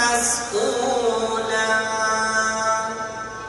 mas o